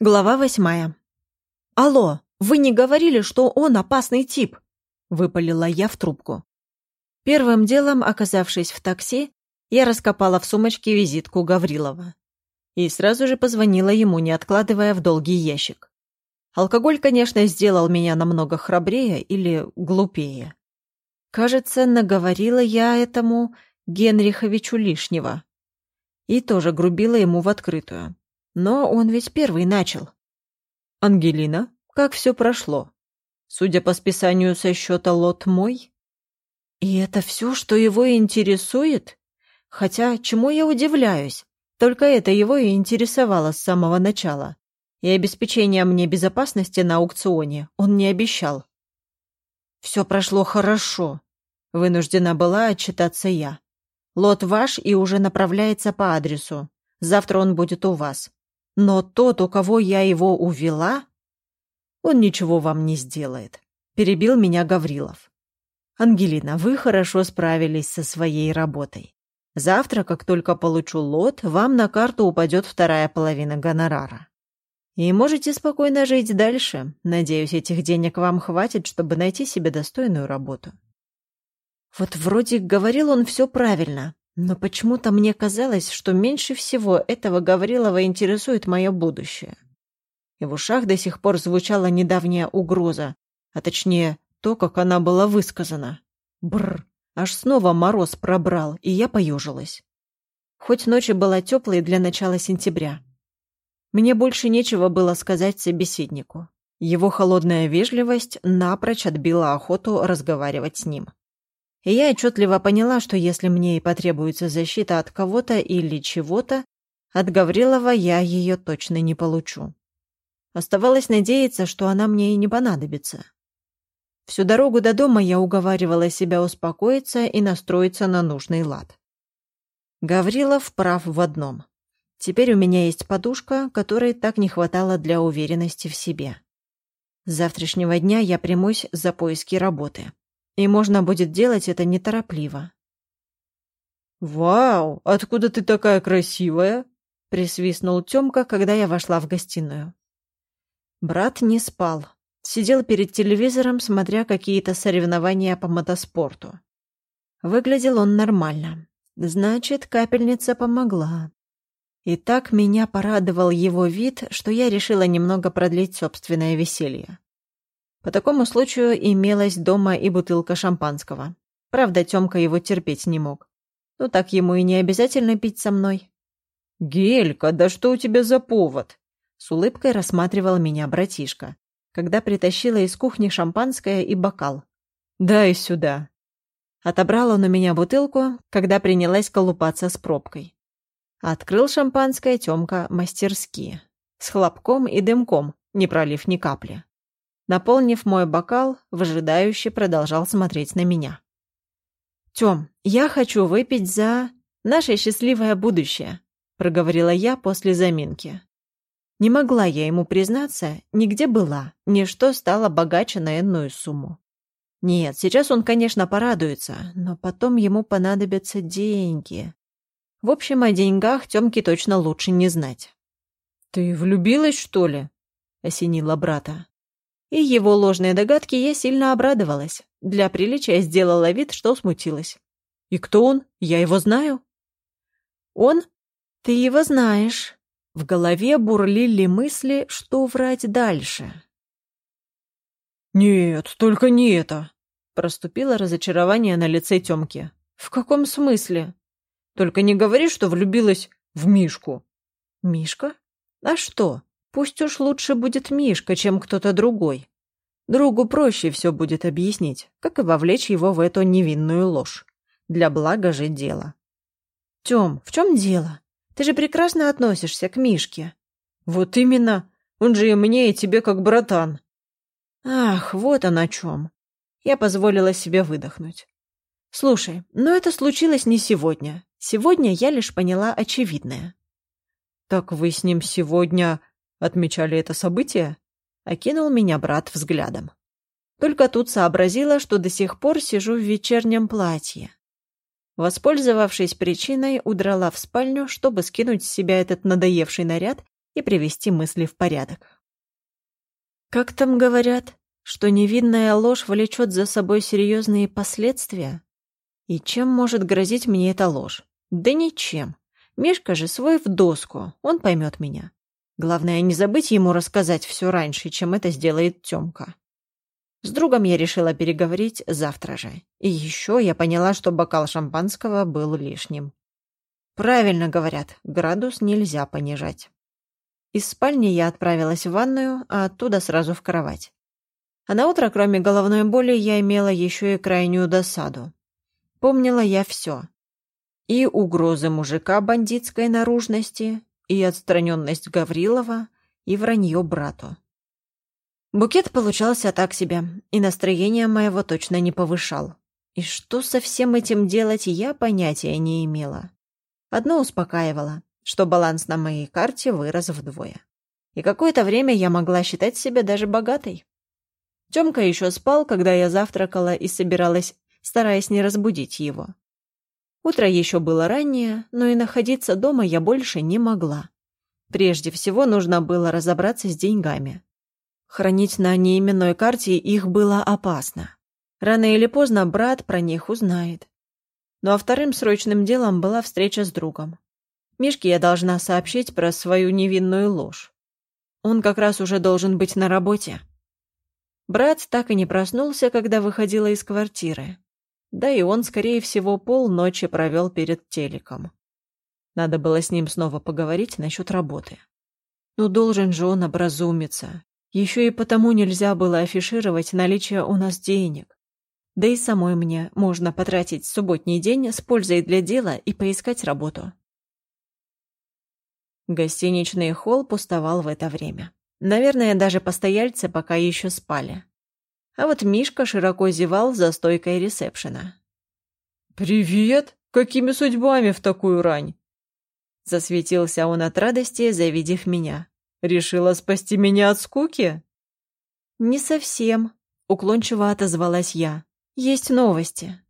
Глава восьмая. «Алло, вы не говорили, что он опасный тип?» — выпалила я в трубку. Первым делом, оказавшись в такси, я раскопала в сумочке визитку Гаврилова. И сразу же позвонила ему, не откладывая в долгий ящик. Алкоголь, конечно, сделал меня намного храбрее или глупее. Кажется, наговорила я этому Генриховичу лишнего. И тоже грубила ему в открытую. Но он ведь первый начал. Ангелина, как все прошло? Судя по списанию со счета лот мой? И это все, что его интересует? Хотя, чему я удивляюсь? Только это его и интересовало с самого начала. И обеспечение мне безопасности на аукционе он не обещал. Все прошло хорошо. Вынуждена была отчитаться я. Лот ваш и уже направляется по адресу. Завтра он будет у вас. Но тот, у кого я его увела, он ничего вам не сделает. Перебил меня Гаврилов. Ангелина, вы хорошо справились со своей работой. Завтра, как только получу лот, вам на карту упадет вторая половина гонорара. И можете спокойно жить дальше. Надеюсь, этих денег вам хватит, чтобы найти себе достойную работу. Вот вроде говорил он все правильно, но почему-то мне казалось, что меньше всего этого Гаврилова интересует мое будущее. И в ушах до сих пор звучала недавняя угроза, а точнее то, как она была высказана. Бррр, аж снова мороз пробрал, и я поежилась. Хоть ночь была теплой для начала сентября. Мне больше нечего было сказать собеседнику. Его холодная вежливость напрочь отбила охоту разговаривать с ним. И я отчетливо поняла, что если мне и потребуется защита от кого-то или чего-то, от Гаврилова я ее точно не получу. Оставалось надеяться, что она мне и не понадобится. Всю дорогу до дома я уговаривала себя успокоиться и настроиться на нужный лад. Гаврилов прав в одном. Теперь у меня есть подушка, которой так не хватало для уверенности в себе. С завтрашнего дня я примусь за поиски работы. И можно будет делать это неторопливо. «Вау, откуда ты такая красивая?» — присвистнул Тёмка, когда я вошла в гостиную. Брат не спал. Сидел перед телевизором, смотря какие-то соревнования по мотоспорту. Выглядел он нормально. Значит, капельница помогла. И так меня порадовал его вид, что я решила немного продлить собственное веселье. По такому случаю имелась дома и бутылка шампанского. Правда, Тёмка его терпеть не мог. Ну так ему и не обязательно пить со мной. «Гелька, да что у тебя за повод?» С улыбкой рассматривал меня братишка, когда притащила из кухни шампанское и бокал. «Дай сюда». Отобрал он у меня бутылку, когда принялась колупаться с пробкой. Открыл шампанское Тёмка мастерски. С хлопком и дымком, не пролив ни капли. Наполнив мой бокал, выжидающе продолжал смотреть на меня. «Тём, я хочу выпить за наше счастливое будущее», проговорила я после заминки. Не могла я ему признаться, нигде была, ни что стало богаче на энную сумму. Нет, сейчас он, конечно, порадуется, но потом ему понадобятся деньги. В общем, о деньгах Тёмке точно лучше не знать. «Ты влюбилась, что ли?» — осенила брата. И его ложные догадки я сильно обрадовалась. Для приличия сделала вид, что смутилась. «И кто он? Я его знаю?» «Он? Ты его знаешь». В голове бурлили мысли, что врать дальше. «Нет, только не это!» Проступило разочарование на лице Тёмки. «В каком смысле? Только не говори, что влюбилась в Мишку». «Мишка? А что? Пусть уж лучше будет Мишка, чем кто-то другой. Другу проще все будет объяснить, как и вовлечь его в эту невинную ложь. Для блага же дела. Тём, в чем дело? Ты же прекрасно относишься к Мишке. Вот именно. Он же и мне, и тебе как братан. Ах, вот он о чем. Я позволила себе выдохнуть. Слушай, но это случилось не сегодня. Сегодня я лишь поняла очевидное. Так вы с ним сегодня Отмечали это событие? Окинул меня брат взглядом. Только тут сообразила, что до сих пор сижу в вечернем платье. Воспользовавшись причиной, удрала в спальню, чтобы скинуть с себя этот надоевший наряд и привести мысли в порядок. Как там говорят, что невинная ложь влечет за собой серьезные последствия? И чем может грозить мне эта ложь? Да ничем. Мишка же свой в доску, он поймет меня. Главное, не забыть ему рассказать все раньше, чем это сделает Тёмка. С другом я решила переговорить завтра же. И еще я поняла, что бокал шампанского был лишним. Правильно говорят, градус нельзя понижать. Из спальни я отправилась в ванную, а оттуда сразу в кровать. А на утро, кроме головной боли, я имела еще и крайнюю досаду. Помнила я все. И угрозы мужика бандитской наружности, и отстраненность Гаврилова, и вранье брату. Букет получался так себе, и настроение моего точно не повышал. И что со всем этим делать, я понятия не имела. Одно успокаивало, что баланс на моей карте вырос вдвое. И какое-то время я могла считать себя даже богатой. Тёмка еще спал, когда я завтракала и собиралась, стараясь не разбудить его. Утро еще было раннее, но и находиться дома я больше не могла. Прежде всего нужно было разобраться с деньгами. Хранить на неименной карте их было опасно. Рано или поздно брат про них узнает. Ну а вторым срочным делом была встреча с другом. Мишке я должна сообщить про свою невинную ложь. Он как раз уже должен быть на работе. Брат так и не проснулся, когда выходила из квартиры. Да и он, скорее всего, полночи провел перед телеком. Надо было с ним снова поговорить насчет работы. Но должен же он образумиться. Еще и потому нельзя было афишировать наличие у нас денег. Да и самой мне можно потратить субботний день с пользой для дела и поискать работу. Гостиничный холл пустовал в это время. Наверное, даже постояльцы пока еще спали. А вот Мишка широко зевал за стойкой ресепшена. «Привет! Какими судьбами в такую рань?» Засветился он от радости, завидев меня. «Решила спасти меня от скуки?» «Не совсем», — уклончиво отозвалась я. «Есть новости».